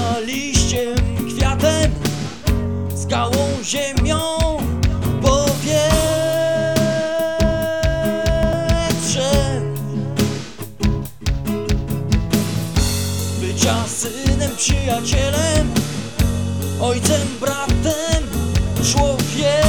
Bycia liściem, kwiatem Skałą, ziemią Powietrzem Bycia synem, przyjacielem Ojcem, bratem, Człowiekiem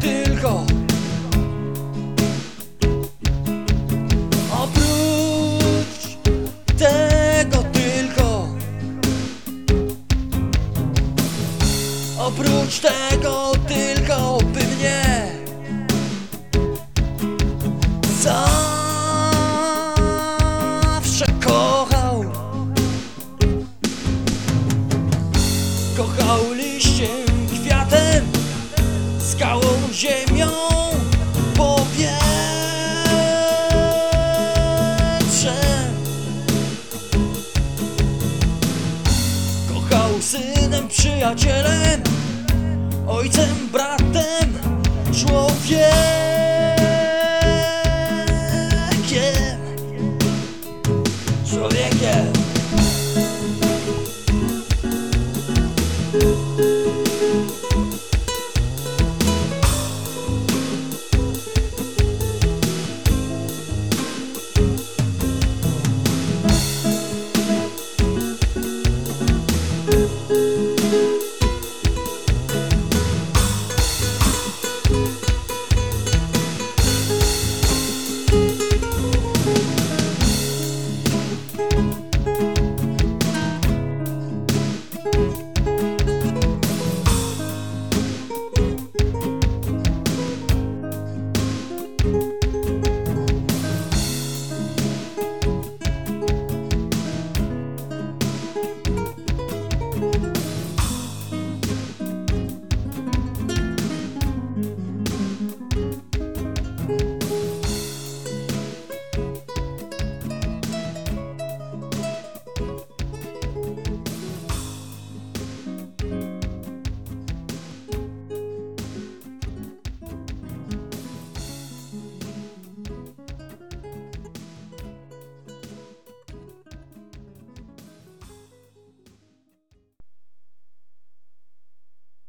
tylko. Oprócz tego tylko. Oprócz tego tylko by mnie Zawsze kochał. Kochał liściem, kwiatem Skałą, ziemią powietrze. Kochał synem, przyjacielem, ojcem, bratem, człowiekiem.